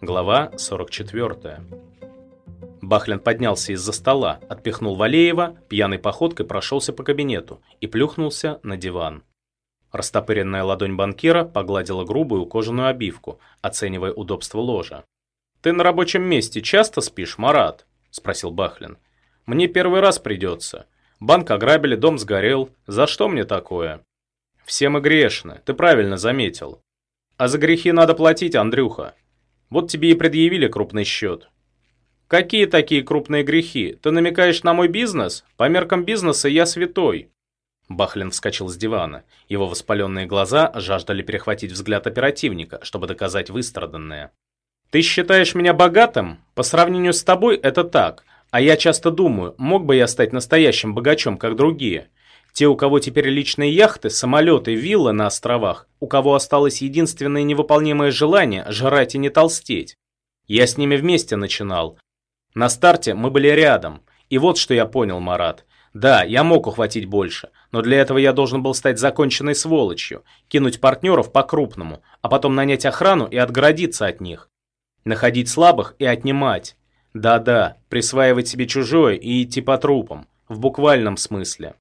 Глава 44. Бахлин поднялся из-за стола, отпихнул Валеева, пьяной походкой прошелся по кабинету и плюхнулся на диван. Растопыренная ладонь банкира погладила грубую кожаную обивку, оценивая удобство ложа. «Ты на рабочем месте часто спишь, Марат?» – спросил Бахлин. «Мне первый раз придется. Банк ограбили, дом сгорел. За что мне такое?» «Все мы грешны, ты правильно заметил. А за грехи надо платить, Андрюха. Вот тебе и предъявили крупный счет. Какие такие крупные грехи? Ты намекаешь на мой бизнес? По меркам бизнеса я святой. Бахлин вскочил с дивана. Его воспаленные глаза жаждали перехватить взгляд оперативника, чтобы доказать выстраданное. «Ты считаешь меня богатым? По сравнению с тобой это так. А я часто думаю, мог бы я стать настоящим богачом, как другие. Те, у кого теперь личные яхты, самолеты, виллы на островах, у кого осталось единственное невыполнимое желание – жрать и не толстеть. Я с ними вместе начинал. На старте мы были рядом. И вот что я понял, Марат. Да, я мог ухватить больше, но для этого я должен был стать законченной сволочью, кинуть партнеров по-крупному, а потом нанять охрану и отгородиться от них. Находить слабых и отнимать. Да-да, присваивать себе чужое и идти по трупам, в буквальном смысле.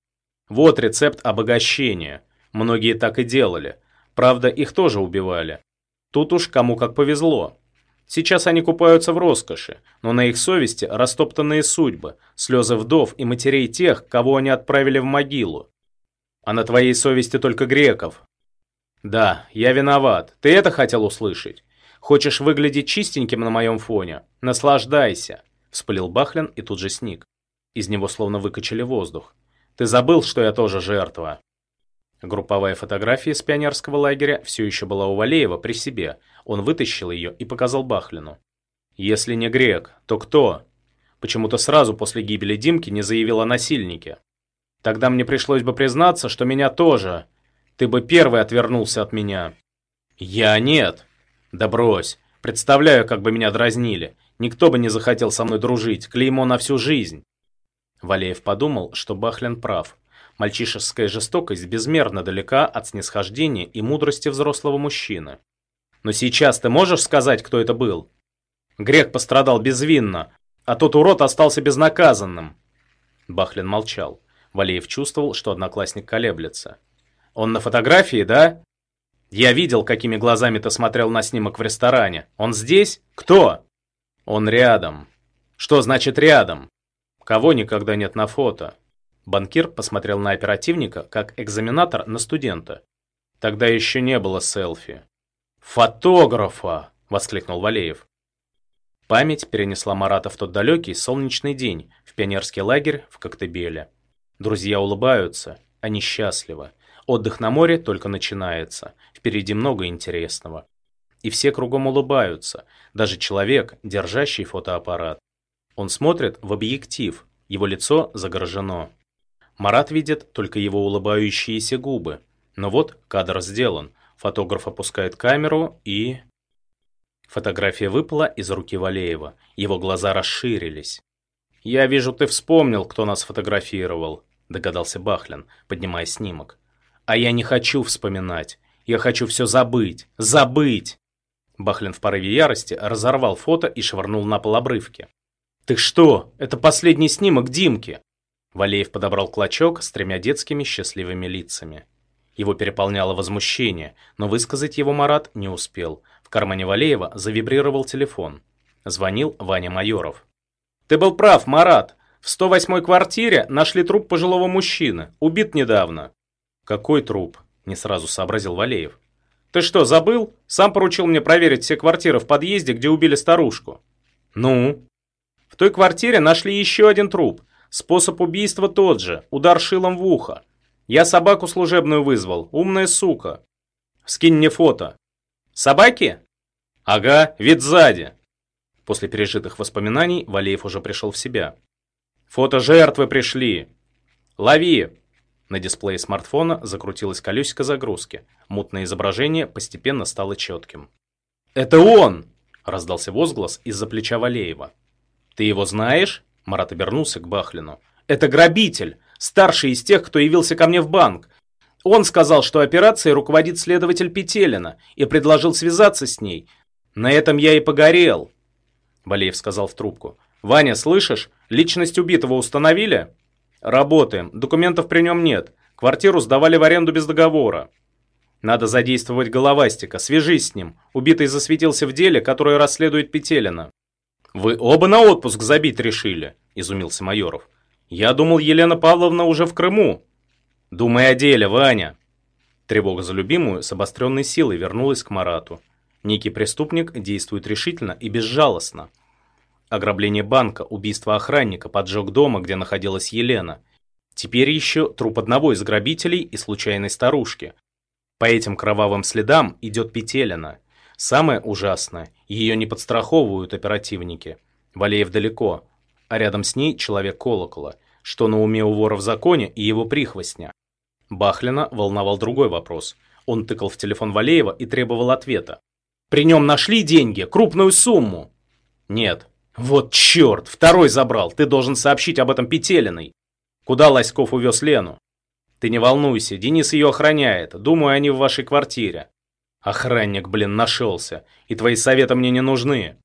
Вот рецепт обогащения. Многие так и делали. Правда, их тоже убивали. Тут уж кому как повезло. Сейчас они купаются в роскоши, но на их совести растоптанные судьбы, слезы вдов и матерей тех, кого они отправили в могилу. А на твоей совести только греков. Да, я виноват. Ты это хотел услышать? Хочешь выглядеть чистеньким на моем фоне? Наслаждайся. Вспылил Бахлин и тут же сник. Из него словно выкачали воздух. Ты забыл, что я тоже жертва?» Групповая фотография с пионерского лагеря все еще была у Валеева при себе. Он вытащил ее и показал Бахлину. «Если не грек, то кто?» Почему-то сразу после гибели Димки не заявил о насильнике. Тогда мне пришлось бы признаться, что меня тоже. Ты бы первый отвернулся от меня. Я нет. Да брось. Представляю, как бы меня дразнили. Никто бы не захотел со мной дружить. Клеймо на всю жизнь. Валеев подумал, что Бахлин прав. Мальчишеская жестокость безмерно далека от снисхождения и мудрости взрослого мужчины. Но сейчас ты можешь сказать, кто это был? Грек пострадал безвинно, а тот урод остался безнаказанным. Бахлин молчал. Валеев чувствовал, что одноклассник колеблется. «Он на фотографии, да?» «Я видел, какими глазами ты смотрел на снимок в ресторане. Он здесь? Кто?» «Он рядом». «Что значит рядом?» Кого никогда нет на фото? Банкир посмотрел на оперативника, как экзаменатор на студента. Тогда еще не было селфи. «Фотографа!» – воскликнул Валеев. Память перенесла Марата в тот далекий солнечный день в пионерский лагерь в Коктебеле. Друзья улыбаются, они счастливы. Отдых на море только начинается, впереди много интересного. И все кругом улыбаются, даже человек, держащий фотоаппарат. Он смотрит в объектив, его лицо загорожено. Марат видит только его улыбающиеся губы. Но вот кадр сделан. Фотограф опускает камеру и... Фотография выпала из руки Валеева. Его глаза расширились. «Я вижу, ты вспомнил, кто нас фотографировал», догадался Бахлин, поднимая снимок. «А я не хочу вспоминать. Я хочу все забыть. Забыть!» Бахлин в порыве ярости разорвал фото и швырнул на пол обрывки. «Ты что? Это последний снимок Димки!» Валеев подобрал клочок с тремя детскими счастливыми лицами. Его переполняло возмущение, но высказать его Марат не успел. В кармане Валеева завибрировал телефон. Звонил Ваня Майоров. «Ты был прав, Марат. В 108-й квартире нашли труп пожилого мужчины. Убит недавно». «Какой труп?» – не сразу сообразил Валеев. «Ты что, забыл? Сам поручил мне проверить все квартиры в подъезде, где убили старушку». «Ну?» В той квартире нашли еще один труп. Способ убийства тот же, удар шилом в ухо. Я собаку служебную вызвал, умная сука. Скинь мне фото. Собаки? Ага, вид сзади. После пережитых воспоминаний Валеев уже пришел в себя. Фото жертвы пришли. Лови. На дисплее смартфона закрутилось колесико загрузки. Мутное изображение постепенно стало четким. «Это он!» – раздался возглас из-за плеча Валеева. «Ты его знаешь?» Марат обернулся к Бахлину. «Это грабитель! Старший из тех, кто явился ко мне в банк. Он сказал, что операцией руководит следователь Петелина и предложил связаться с ней. На этом я и погорел. Валеев сказал в трубку. «Ваня, слышишь? Личность убитого установили?» «Работаем. Документов при нем нет. Квартиру сдавали в аренду без договора». «Надо задействовать головастика. Свяжись с ним. Убитый засветился в деле, которое расследует Петелина». «Вы оба на отпуск забить решили?» – изумился Майоров. «Я думал, Елена Павловна уже в Крыму». «Думай о деле, Ваня!» Тревога за любимую с обостренной силой вернулась к Марату. Некий преступник действует решительно и безжалостно. Ограбление банка, убийство охранника, поджог дома, где находилась Елена. Теперь еще труп одного из грабителей и случайной старушки. По этим кровавым следам идет Петелина. Самое ужасное, ее не подстраховывают оперативники. Валеев далеко, а рядом с ней человек колокола. Что на уме у вора в законе и его прихвостня? Бахлина волновал другой вопрос. Он тыкал в телефон Валеева и требовал ответа. «При нем нашли деньги, крупную сумму?» «Нет». «Вот черт, второй забрал, ты должен сообщить об этом Петелиной». «Куда Лоськов увез Лену?» «Ты не волнуйся, Денис ее охраняет, думаю, они в вашей квартире». Охранник, блин, нашелся. И твои советы мне не нужны.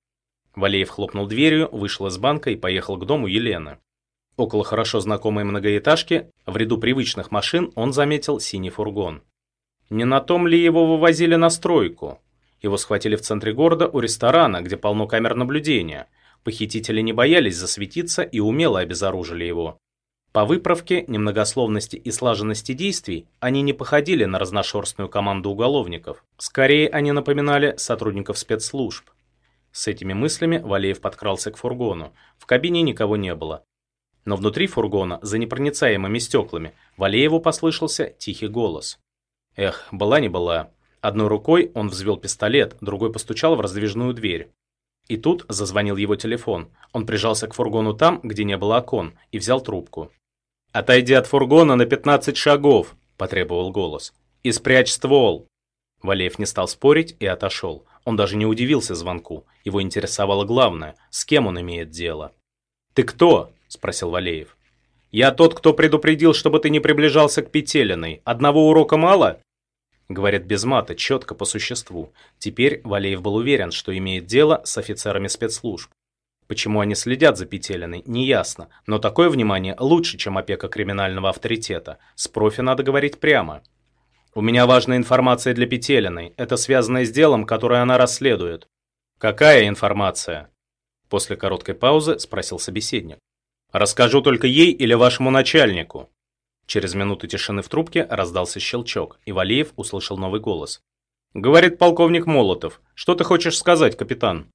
Валеев хлопнул дверью, вышел из банка и поехал к дому Елены. Около хорошо знакомой многоэтажки, в ряду привычных машин, он заметил синий фургон. Не на том ли его вывозили на стройку? Его схватили в центре города у ресторана, где полно камер наблюдения. Похитители не боялись засветиться и умело обезоружили его. По выправке, немногословности и слаженности действий они не походили на разношерстную команду уголовников. Скорее, они напоминали сотрудников спецслужб. С этими мыслями Валеев подкрался к фургону. В кабине никого не было. Но внутри фургона, за непроницаемыми стеклами, Валееву послышался тихий голос. Эх, была не была. Одной рукой он взвел пистолет, другой постучал в раздвижную дверь. И тут зазвонил его телефон. Он прижался к фургону там, где не было окон, и взял трубку. «Отойди от фургона на 15 шагов», – потребовал голос. «И спрячь ствол». Валеев не стал спорить и отошел. Он даже не удивился звонку. Его интересовало главное – с кем он имеет дело. «Ты кто?» – спросил Валеев. «Я тот, кто предупредил, чтобы ты не приближался к Петелиной. Одного урока мало?» Говорит без мата, четко по существу. Теперь Валеев был уверен, что имеет дело с офицерами спецслужб. Почему они следят за Петелиной, неясно, но такое внимание лучше, чем опека криминального авторитета. С профи надо говорить прямо. У меня важная информация для Петелиной. Это связано с делом, которое она расследует. Какая информация? После короткой паузы спросил собеседник. Расскажу только ей или вашему начальнику. Через минуту тишины в трубке раздался щелчок, и Валеев услышал новый голос. «Говорит полковник Молотов. Что ты хочешь сказать, капитан?»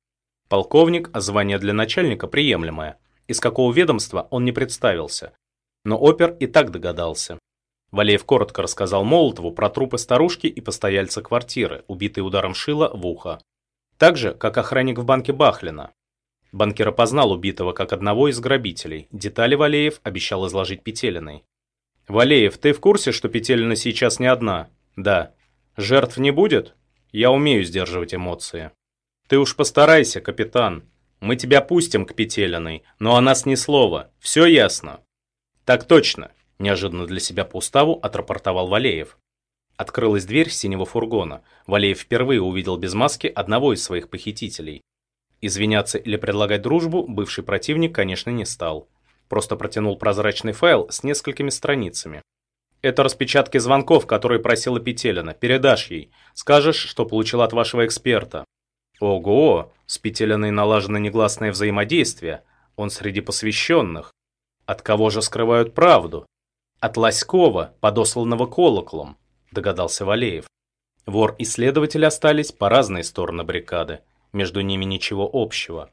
Полковник, а звание для начальника приемлемое. Из какого ведомства он не представился. Но опер и так догадался. Валеев коротко рассказал Молотову про трупы старушки и постояльца квартиры, убитые ударом шила в ухо. Так же, как охранник в банке Бахлина. Банкир опознал убитого как одного из грабителей. Детали Валеев обещал изложить Петелиной. «Валеев, ты в курсе, что Петелина сейчас не одна?» «Да». «Жертв не будет?» «Я умею сдерживать эмоции». Ты уж постарайся, капитан. Мы тебя пустим к Петелиной, но о нас ни слова. Все ясно? Так точно, неожиданно для себя по уставу отрапортовал Валеев. Открылась дверь синего фургона. Валеев впервые увидел без маски одного из своих похитителей. Извиняться или предлагать дружбу бывший противник, конечно, не стал. Просто протянул прозрачный файл с несколькими страницами. Это распечатки звонков, которые просила Петелина. Передашь ей. Скажешь, что получил от вашего эксперта. Ого, с Петелиной налажено негласное взаимодействие. Он среди посвященных. От кого же скрывают правду? От Лоськова, подосланного колоколом, догадался Валеев. Вор и следователь остались по разные стороны баррикады. Между ними ничего общего.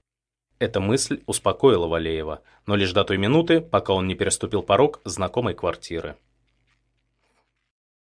Эта мысль успокоила Валеева, но лишь до той минуты, пока он не переступил порог знакомой квартиры.